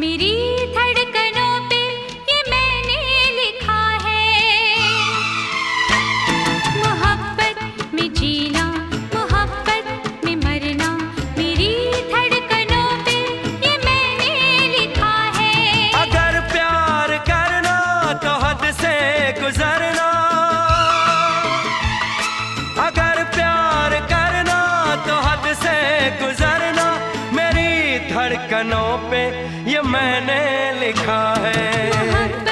मेरी था धड़कनों पे ये मैंने लिखा है।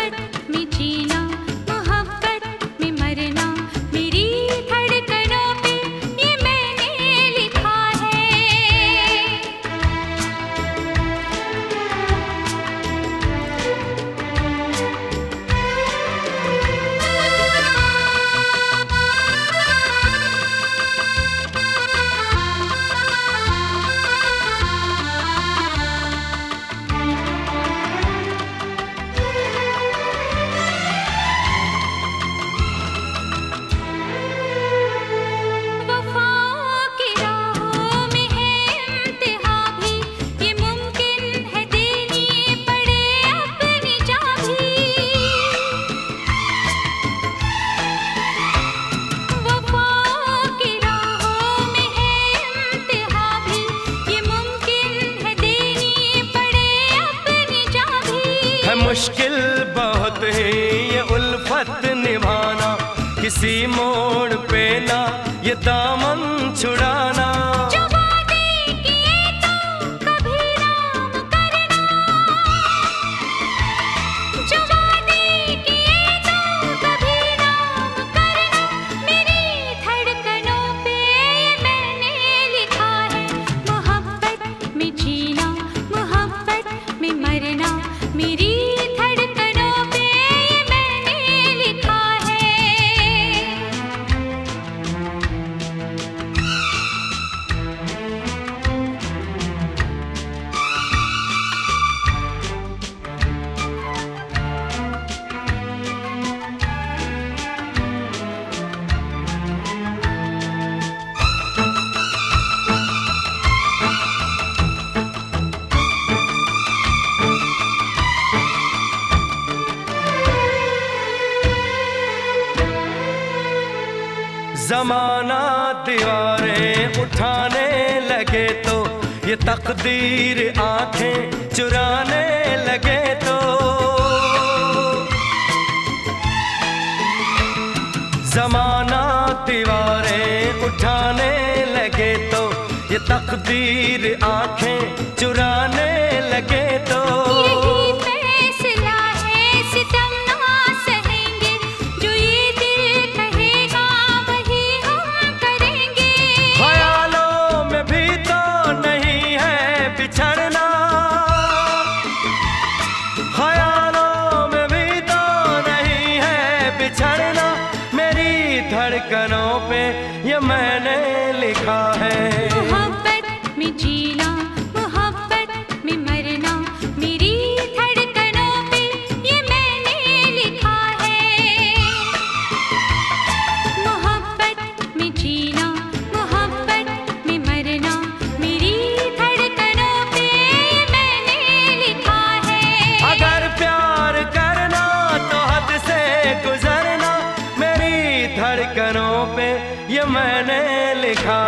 मुश्किल बहुत है ये उल्फत निभाना। किसी मोड़ पे ना ये दामन छुड़ाना। जमाना दीवारें उठाने लगे तो ये तकदीर आँखें चुराने लगे तो। जमाना दीवारें उठाने लगे तो ये तकदीर आँखें चुराने लगे धड़कनों पे ये मैंने लिखा है। লেখা